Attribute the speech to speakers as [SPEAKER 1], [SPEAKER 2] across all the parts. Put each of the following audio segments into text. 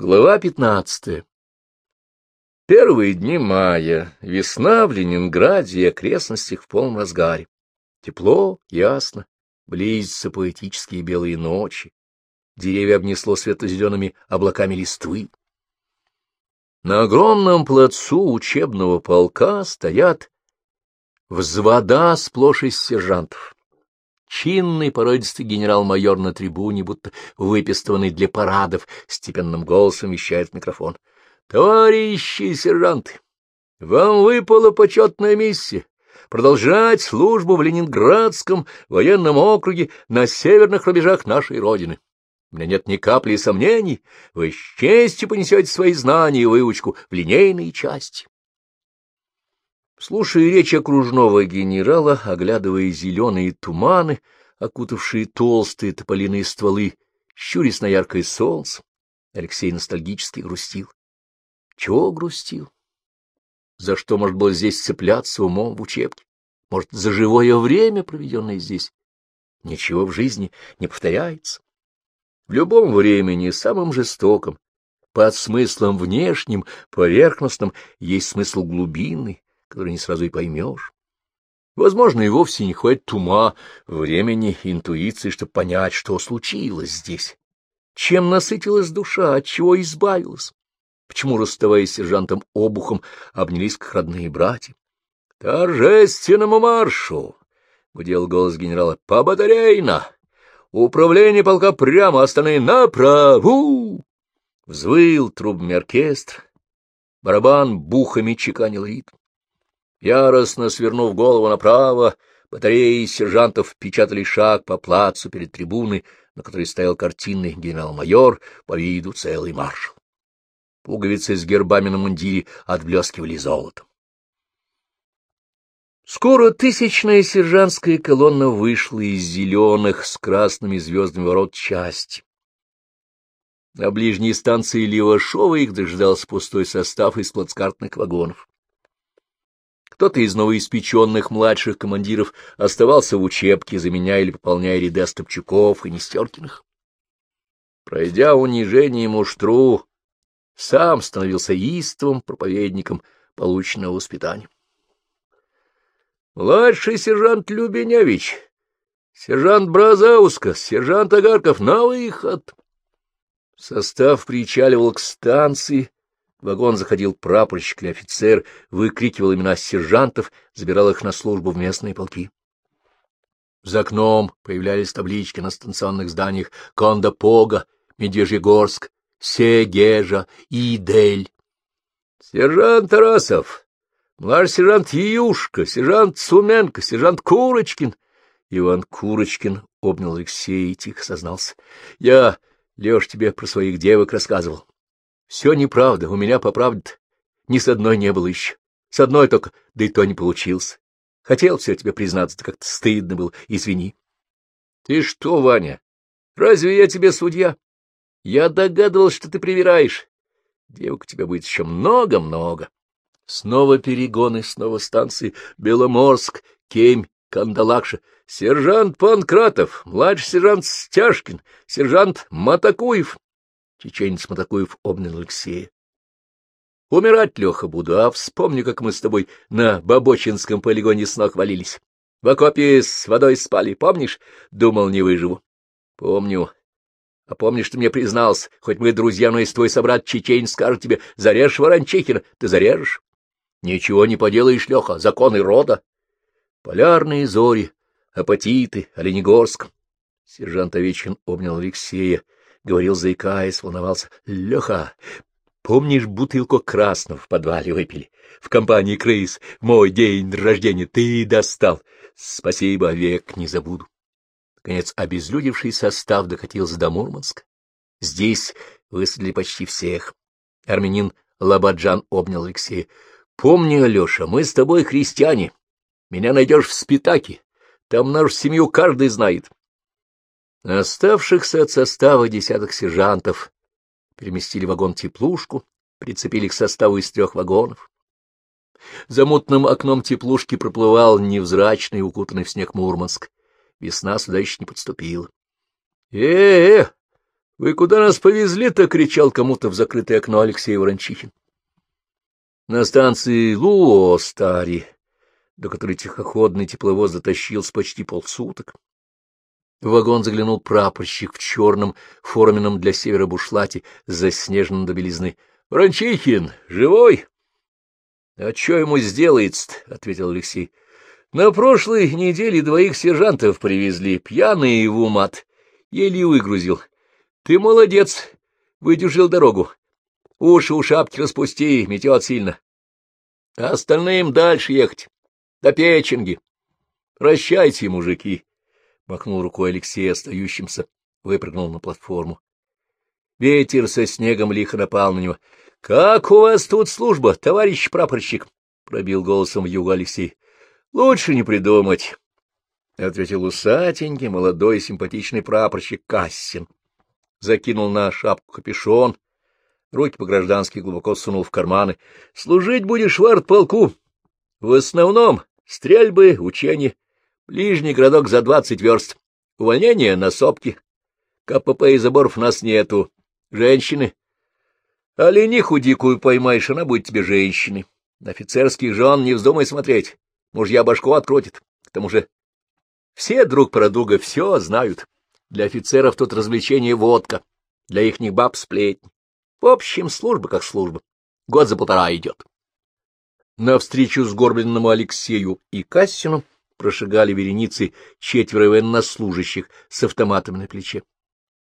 [SPEAKER 1] Глава пятнадцатая Первые дни мая, весна в Ленинграде и окрестностях в полном разгаре. Тепло, ясно, близятся поэтические белые ночи. Деревья обнесло светло-зелеными облаками листвы. На огромном плацу учебного полка стоят взвода сплошь из сержантов. Чинный породистый генерал-майор на трибуне, будто выпистованный для парадов, степенным голосом вещает в микрофон. — Товарищи сержанты, вам выпала почетная миссия продолжать службу в Ленинградском военном округе на северных рубежах нашей Родины. У меня нет ни капли сомнений, вы с честью понесете свои знания и выучку в линейные части. Слушая речь окружного генерала, оглядывая зеленые туманы, окутавшие толстые тополиные стволы, щурясь на яркое солнце, Алексей ностальгически грустил. Чего грустил? За что, может было здесь цепляться умом в учебке? Может, за живое время, проведенное здесь? Ничего в жизни не повторяется. В любом времени, самым жестоком, под смыслом внешним, поверхностным, есть смысл глубинный, который не сразу и поймешь. Возможно, и вовсе не хватит ума, времени, интуиции, чтобы понять, что случилось здесь. Чем насытилась душа, от чего избавилась? Почему, расставаясь с сержантом Обухом, обнялись как родные братья? — Торжественному маршу! — гудел голос генерала. — По батарейно! Управление полка прямо, остальные направо! Взвыл трубный оркестр. Барабан бухами чеканил ритм. Яростно свернув голову направо, батареи сержантов печатали шаг по плацу перед трибуной, на которой стоял картинный генерал-майор, по виду целый маршал. Пуговицы с гербами на мундире отблескивали золотом. Скоро тысячная сержантская колонна вышла из зеленых с красными звездами ворот части. На ближней станции Левашова их дожидался пустой состав из плацкартных вагонов. Кто-то из новоиспеченных младших командиров оставался в учебке, заменяя или пополняя ряды Остапчуков и Нестеркиных. Пройдя унижение муштру, сам становился истовым проповедником полученного воспитания. Младший сержант Любеневич, сержант Бразауска, сержант Агарков на выход. Состав причаливал к станции, вагон заходил прапорщик или офицер, выкрикивал имена сержантов, забирал их на службу в местные полки. За окном появлялись таблички на станционных зданиях Конда-Пога, Медвежьегорск, Сегежа и Дель. Сержант Тарасов, младший сержант Юшка, сержант Суменко, сержант Курочкин. Иван Курочкин обнял Алексея и тихо сознался. — Я, Леш, тебе про своих девок рассказывал. Все неправда, у меня, по правде ни с одной не было еще. С одной только, да и то не получился. Хотел все тебе признаться, да как-то стыдно было, извини. Ты что, Ваня, разве я тебе судья? Я догадывался, что ты привираешь. Девок у тебя будет еще много-много. Снова перегоны, снова станции Беломорск, Кемь, Кандалакша. Сержант Панкратов, младший сержант Стяжкин, сержант Матакуев. Чеченец Матакуев обнял Алексея. — Умирать, Леха, буду, а вспомню, как мы с тобой на Бабочинском полигоне с ног валились. В окопе с водой спали, помнишь? Думал, не выживу. — Помню. А помнишь, ты мне признался, хоть мы друзья, но если твой собрат Чечень скажет тебе, зарежь Ворончихина, ты зарежешь. Ничего не поделаешь, Леха, законы рода. Полярные зори, апатиты, Оленегорск. Сержант Овечкин обнял Алексея говорил, заикаясь, волновался. — Леха, помнишь, бутылку красного в подвале выпили? В компании крыс мой день рождения ты достал. Спасибо, век не забуду. Наконец, обезлюдевший состав докатился до Мурманска. Здесь высадили почти всех. Армянин Лабаджан обнял Алексея. — Помни, Алеша, мы с тобой христиане. Меня найдешь в Спитаке. Там нашу семью каждый знает. Оставшихся от состава десяток сержантов переместили вагон-теплушку, прицепили к составу из трех вагонов. За мутным окном теплушки проплывал невзрачный, укутанный в снег Мурманск. Весна сюда еще не подступила. «Э — Э-э! — Вы куда нас повезли-то? — кричал кому-то в закрытое окно Алексей Ворончихин. На станции Луостари, до которой тихоходный тепловоз затащился почти полсуток, в вагон заглянул прапорщик в черном форменном для севера бушлате, заснеженном до белизны. — Ворончихин, живой? — А что ему сделается — ответил Алексей. — На прошлой неделе двоих сержантов привезли, пьяные в умат. Еле выгрузил. Ты молодец, выдержал дорогу. Уши у шапки распусти, метет сильно. А остальным дальше ехать, до Печенги. Прощайте, мужики, — махнул рукой Алексей остающимся, выпрыгнул на платформу. Ветер со снегом лихо напал на него. — Как у вас тут служба, товарищ прапорщик? — пробил голосом в югу Алексей. — Лучше не придумать, — ответил усатенький, молодой, симпатичный прапорщик Кассин закинул на шапку капюшон, руки по-граждански глубоко сунул в карманы. — Служить будешь в артполку. В основном стрельбы, учения, ближний городок за двадцать верст, увольнение на сопки. КПП и заборов нас нету. Женщины. Олениху дикую поймаешь, она будет тебе женщиной. На офицерских жен не вздумай смотреть. Мужья башку открутит. К тому же все друг про друга все знают. Для офицеров тут развлечение водка, для ихних баб сплетни. В общем, служба как служба. Год за полтора идет. Навстречу сгорбленному Алексею и Кассину прошагали вереницы четверо военнослужащих с автоматами на плече.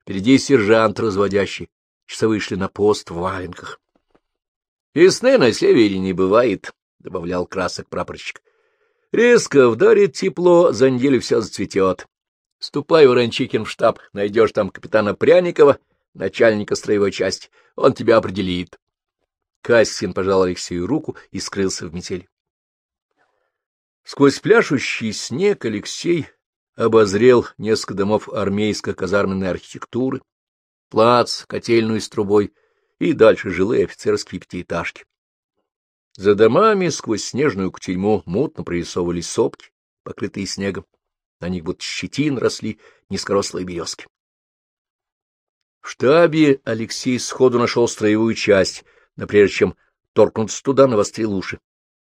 [SPEAKER 1] Впереди сержант разводящий, часовые шли на пост в валенках. — Весны на севере не бывает, — добавлял красок прапорщик. — Резко вдарит тепло, за неделю все зацветет. Ступай, Ворончикин, в штаб, найдешь там капитана Пряникова, начальника строевой части. Он тебя определит. Кассин пожал Алексею руку и скрылся в метели. Сквозь пляшущий снег Алексей обозрел несколько домов армейско-казарменной архитектуры, плац, котельную с трубой и дальше жилые офицерские пятиэтажки. За домами сквозь снежную кутерьму мутно прорисовывались сопки, покрытые снегом. На них будто щетин росли низкорослые березки. В штабе Алексей сходу нашел строевую часть, но прежде чем торкнуться туда, навострил уши.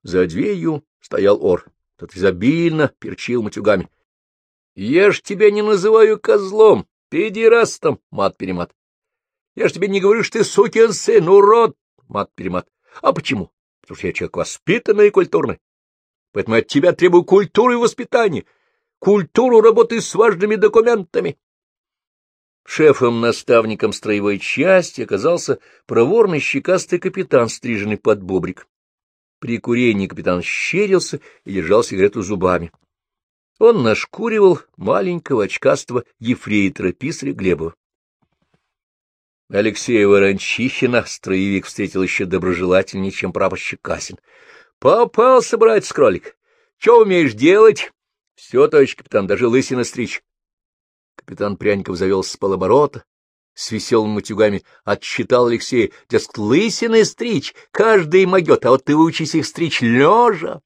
[SPEAKER 1] За дверью стоял ор. Тот изобильно перчил матюгами. — Я ж тебя не называю козлом, педерастом, мат-перемат. Я ж тебе не говорю, что ты сукин сын, урод, мат-перемат. А почему? Потому что я человек воспитанный и культурный. Поэтому от тебя требую культуры и воспитания культуру работы с важными документами. Шефом-наставником строевой части оказался проворный щекастый капитан, стриженный под бобрик. При курении капитан щерился и держал сигарету зубами. Он нашкуривал маленького очкастого ефрейтора Писаря Глебова. Алексея Ворончихина строевик встретил еще доброжелательнее, чем прапорщик Касин. — Попался, брать-кролик. Что умеешь делать? — Все, товарищ капитан, даже лысина стричь. Капитан Пряников завелся с полоборота, с веселыми матюгами отчитал Алексея, дескать, лысины стричь, каждый могет, а вот ты выучись их стричь лежа.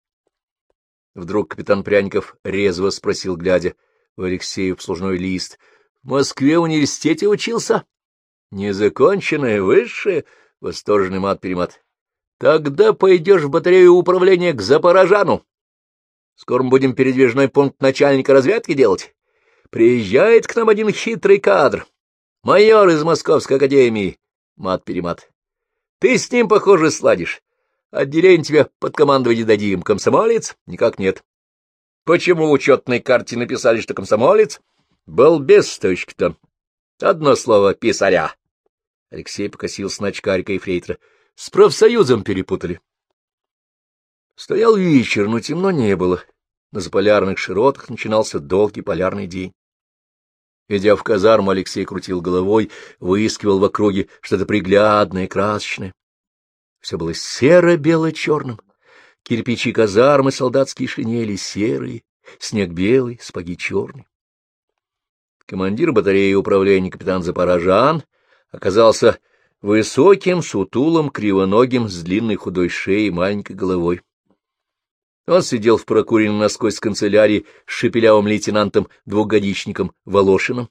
[SPEAKER 1] Вдруг капитан Пряников резво спросил, глядя в Алексею послужной лист, — В Москве в университете учился? — Незаконченное, высшее, — восторженный мат-перемат. — Тогда пойдешь в батарею управления к Запорожану. Скоро мы будем передвижной пункт начальника разведки делать. Приезжает к нам один хитрый кадр, майор из Московской академии, мат-перемат. Ты с ним, похоже, сладишь. Отделение тебе под командование дадим. Комсомолец? Никак нет. Почему в учетной карте написали, что комсомолец? Балбес, товарищ капитан. Одно слово — писаря. Алексей покосился на очкарика и фрейтера. С профсоюзом перепутали. Стоял вечер, но темно не было. На заполярных широтах начинался долгий полярный день. Идя в казарму, Алексей крутил головой, выискивал в округе что-то приглядное, красочное. Все было серо-бело-черным. Кирпичи казармы, солдатские шинели серые, снег белый, спаги черные. Командир батареи управления капитан Запорожан оказался высоким, сутулым, кривоногим, с длинной худой шеей и маленькой головой. Он сидел в прокуренной насквозь канцелярии с шепелявым лейтенантом-двухгодичником Волошиным.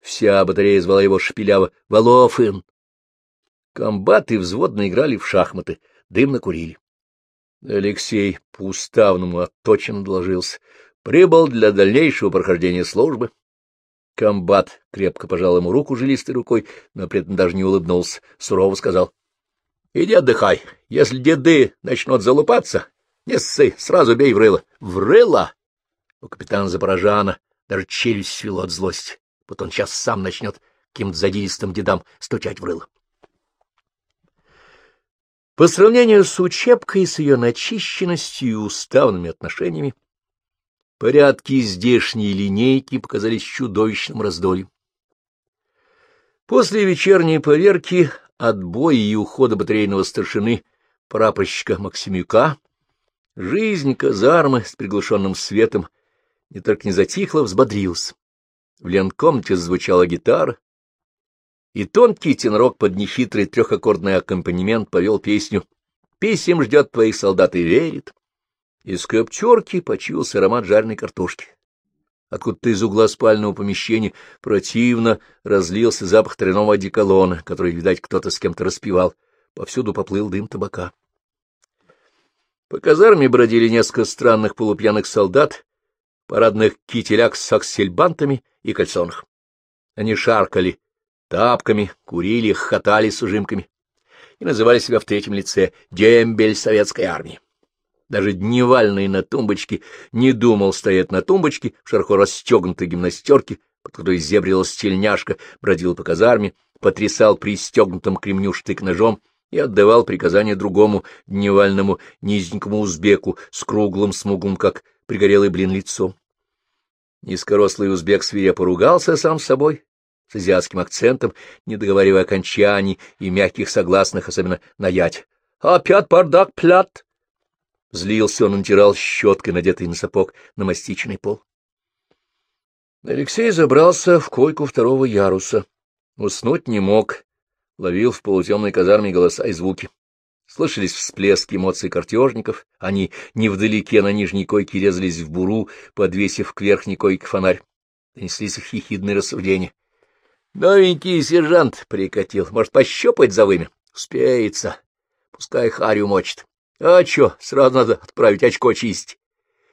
[SPEAKER 1] Вся батарея звала его шепеляво «Волофин». Комбат и взводно играли в шахматы, дымно курили. Алексей по уставному отточенно доложился. Прибыл для дальнейшего прохождения службы. Комбат крепко пожал ему руку жилистой рукой, но при этом даже не улыбнулся, сурово сказал. — Иди отдыхай. Если деды начнут залупаться, не ссы, сразу бей в рыло. — В рыло? У капитана Запорожана даже челюсть свело от злости. Вот он сейчас сам начнет каким-то задиристым дедам стучать в рыло. По сравнению с учебкой, с ее начищенностью и уставными отношениями, порядки здешней линейки показались чудовищным раздольем. После вечерней поверки, отбоя и ухода батарейного старшины прапорщика Максимюка, жизнь казармы с приглушенным светом не только не затихла, взбодрилась. В ленкомнате звучала гитара, и тонкий тенорок под нехитрый трехаккордный аккомпанемент повел песню «Писем ждет твоих солдат и верит». Из коптерки почуялся аромат жареной картошки. Откуда-то из угла спального помещения противно разлился запах тряного одеколона, который, видать, кто-то с кем-то распевал. Повсюду поплыл дым табака. По казарме бродили несколько странных полупьяных солдат, парадных кителях с аксельбантами и кальсонах. Они шаркали тапками, курили, хохотали с ужимками и называли себя в третьем лице «дембель советской армии». Даже дневальный на тумбочке не думал стоять на тумбочке в широко расстегнутой гимнастерке, под которой зебрилась тельняшка, бродил по казарме, потрясал пристегнутым к ремню штык-ножом и отдавал приказания другому дневальному низенькому узбеку с круглым смуглым, как пригорелый блин, лицом. Низкорослый узбек свирепо поругался сам с собой, с азиатским акцентом, не договаривая окончаний и мягких согласных, особенно на ять. «Опять бардак плят!» Злился он, натирал щеткой, надетой на сапог, на мастичный пол. Алексей забрался в койку второго яруса. Уснуть не мог, ловил в полутемной казарме голоса и звуки. Слышались всплески эмоций картежников, они невдалеке на нижней койке резались в буру, подвесив к верхней койке фонарь. Донеслись их хихидные рассуждения. Новенький сержант прикатил. Может, пощупать за вымя? Успеется. Пускай Харю мочит. А чё, сразу надо отправить очко чистить.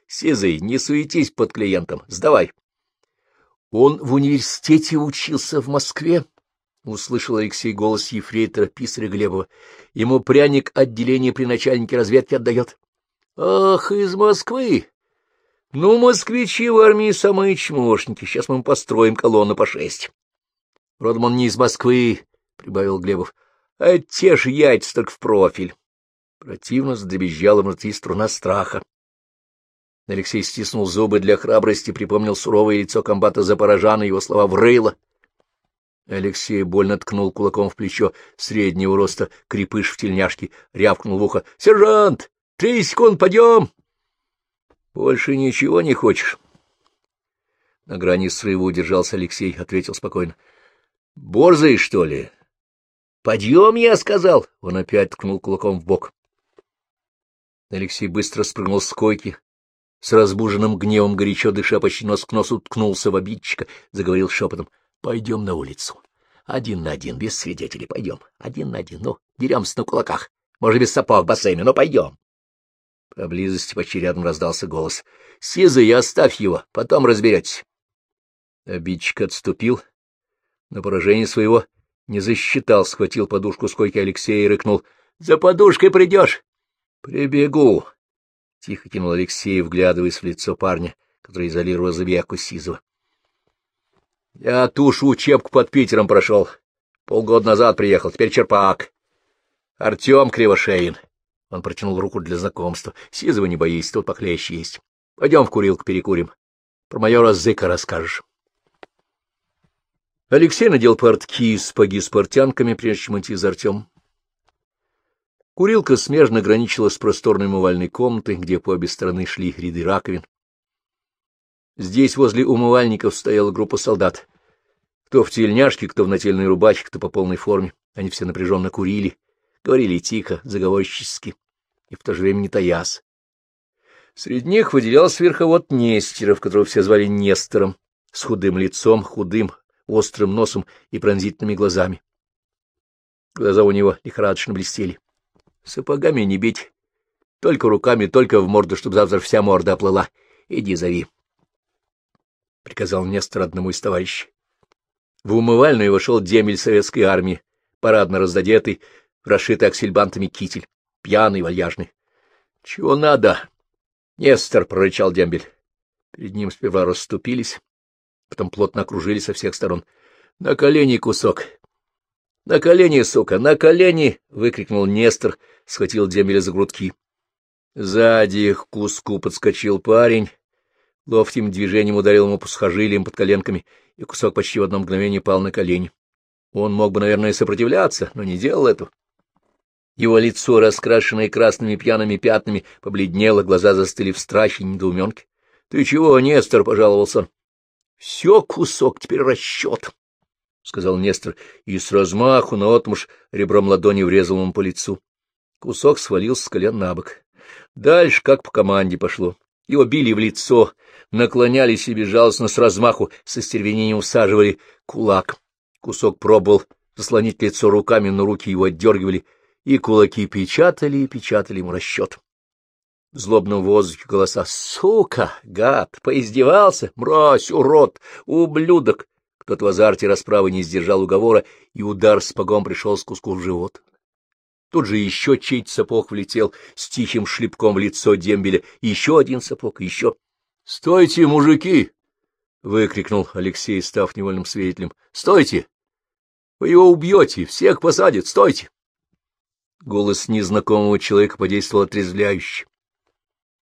[SPEAKER 1] Сизый, не суетись под клиентом, сдавай. Он в университете учился в Москве, — услышал Алексей голос ефрейтора Писаря Глебова. Ему пряник отделения при начальнике разведки отдает. — Ах, из Москвы! Ну, москвичи в армии самые чмошники. Сейчас мы построим колонну по шесть. Родом он не из Москвы, — прибавил Глебов, — а те же яйца, только в профиль. Противно задребезжала внутри струна страха. Алексей стиснул зубы для храбрости, припомнил суровое лицо комбата Запорожана, его слова «врыло». Алексей больно ткнул кулаком в плечо среднего роста крепыш в тельняшке, рявкнул в ухо. — Сержант! Три секунд, подъем! — Больше ничего не хочешь? На грани срыва удержался Алексей, ответил спокойно. — Борзый, что ли? — Подъем, я сказал! — он опять ткнул кулаком в бок. Алексей быстро спрыгнул с койки, с разбуженным гневом, горячо дыша, почти нос к носу ткнулся в обидчика, заговорил шепотом. — Пойдем на улицу. Один на один, без свидетелей, пойдем. Один на один, ну, деремся на кулаках. Может, без сапог, бассейна, но пойдем. Поблизости почти рядом раздался голос. — Сизый, оставь его, потом разберетесь. Обидчик отступил, на поражение своего не засчитал, схватил подушку с койки Алексея и рыкнул. — За подушкой придешь? — Прибегу, — тихо кинул Алексей, вглядываясь в лицо парня, который изолировал забияку Сизова. — Я тушу учебку под Питером прошел. Полгода назад приехал, теперь черпак. Артем Кривошеин. Он протянул руку для знакомства. Сизова не боись, тут похлеще есть. Пойдем в курилку перекурим. Про майора Зыка расскажешь. Алексей надел портки с поги с портянками, прежде чем идти за Артем. Курилка смежно граничила с просторной умывальной комнатой, где по обе стороны шли ряды раковин. Здесь возле умывальников стояла группа солдат. Кто в тельняшке, кто в нательной рубахе, кто по полной форме. Они все напряженно курили, говорили тихо, заговорчески и в то же время не таясь. Среди них выделялся верховод Нестеров, которого все звали Нестором, с худым лицом, худым, острым носом и пронзительными глазами. Глаза у него лихорадочно блестели. Сапогами не бить, только руками, только в морду, чтобы завтра вся морда оплыла. Иди зови. — приказал Нестор одному из товарищей. В умывальную вошел демель советской армии, парадно раздодетый, расшитый аксельбантами китель, пьяный, вальяжный. — Чего надо? — Нестор, — прорычал дембель. Перед ним сперва расступились, потом плотно окружили со всех сторон. — На колени кусок! — На колени, сука, на колени! — выкрикнул Нестор, схватил дембеля за грудки. Сзади их к куску подскочил парень, ловким движением ударил ему по сухожилиям под коленками, и кусок почти в одно мгновение пал на колени. Он мог бы, наверное, сопротивляться, но не делал этого. Его лицо, раскрашенное красными пьяными пятнами, побледнело, глаза застыли в страхе и недоуменке. — Ты чего, Нестор? — пожаловался Все, кусок, теперь расчет, — сказал Нестор, и с размаху наотмашь ребром ладони врезал ему по лицу. Кусок свалился с колен на бок. Дальше, как по команде, пошло. Его били в лицо, наклоняли себе жалостно с размаху, со стервенением усаживали кулак. Кусок пробовал заслонить лицо руками, но руки его отдергивали, и кулаки печатали и печатали ему расчет. В злобном воздухе голоса «Сука! Гад! Поиздевался! Мразь! Урод! Ублюдок!» Кто-то в азарте расправы не сдержал уговора, и удар с погом пришел с куску в живот. Тут же еще чей-то сапог влетел с тихим шлепком в лицо дембеля, еще один сапог, еще. — Стойте, мужики! — выкрикнул Алексей, став невольным свидетелем. — Стойте! Вы его убьете, всех посадят, стойте! Голос незнакомого человека подействовал отрезвляюще.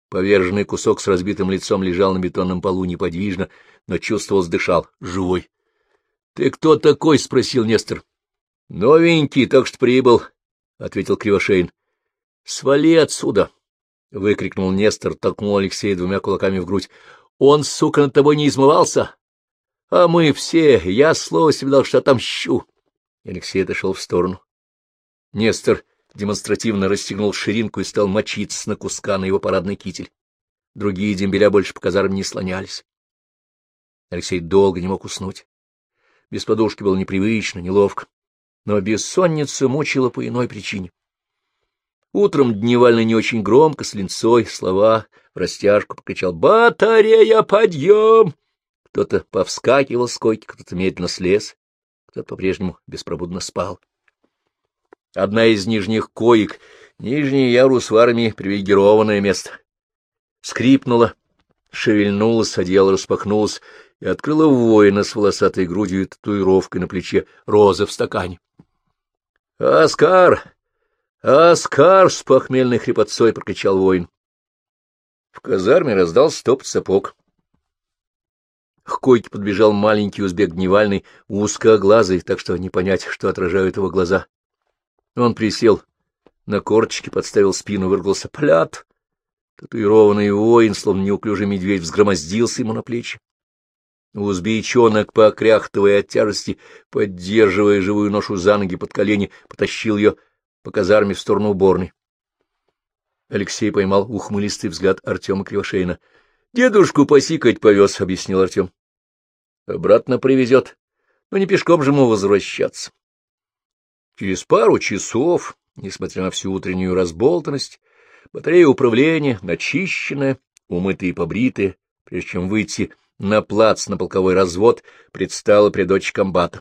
[SPEAKER 1] Поверженный кусок с разбитым лицом лежал на бетонном полу неподвижно, но чувствовал, дышал, живой. — Ты кто такой? — спросил Нестор. — Новенький, так что прибыл, — ответил Кривошеин. — Свали отсюда! — выкрикнул Нестор, толкнул Алексея двумя кулаками в грудь. — Он, сука, над тобой не измывался? А мы все, я слово себе дал, что отомщу. Алексей отошел в сторону. Нестор демонстративно расстегнул ширинку и стал мочиться на куска на его парадный китель. Другие дембеля больше по казарам не слонялись. Алексей долго не мог уснуть. Без подушки было непривычно, неловко но бессонница мучила по иной причине. Утром дневально не очень громко, с линцой, слова в растяжку покричал «Батарея, подъем!» Кто-то повскакивал с койки, кто-то медленно слез, кто-то по-прежнему беспробудно спал. Одна из нижних коек, нижний ярус в армии, привилегированное место. Скрипнула, шевельнулась, одеяло распахнулось и открыла воина с волосатой грудью и татуировкой на плече розы в стакане. «Оскар! Оскар!» — с похмельной хрипотцой прокричал воин. В казарме раздал стоп сапог. К койке подбежал маленький узбек гневальный, узкоглазый, так что не понять, что отражают его глаза. Он присел на корточки, подставил спину, выргался «Плят!» Татуированный воин, словно неуклюжий медведь, взгромоздился ему на плечи. Узбейчонок, покряхтывая от тяжести, поддерживая живую ношу за ноги под колени, потащил ее по казарме в сторону уборной. Алексей поймал ухмылистый взгляд Артема Кривошеина. — Дедушку посикать повез, — объяснил Артем. — Обратно привезет, но не пешком же ему возвращаться. Через пару часов, несмотря на всю утреннюю разболтанность, батарея управления, начищенная, умытая и побритая, прежде чем выйти на плац на полковой развод предстала пред очи комбата.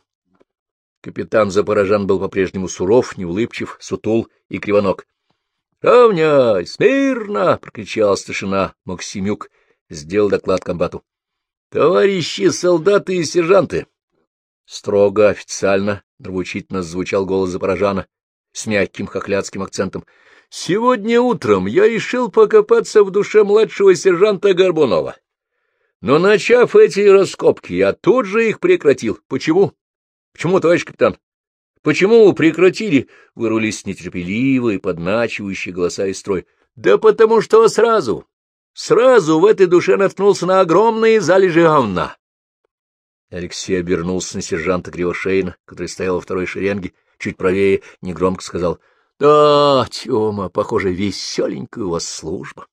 [SPEAKER 1] Капитан Запорожан был по-прежнему суров, неулыбчив, сутул и кривоног. — Равняй! Смирно! — прокричал старшина Максимюк, сделал доклад комбату. — Товарищи солдаты и сержанты! Строго, официально, нравоучительно звучал голос Запорожана с мягким хохлядским акцентом. — Сегодня утром я решил покопаться в душе младшего сержанта Горбунова. Но, начав эти раскопки, я тут же их прекратил. Почему? Почему, товарищ капитан? Почему прекратили? Вырулись нетерпеливые, подначивающие голоса из строя. Да потому что сразу, сразу в этой душе наткнулся на огромные залежи говна. Алексей обернулся на сержанта Кривошеина, который стоял во второй шеренге, чуть правее, негромко сказал. — Да, Тёма, похоже, веселенькая у вас служба.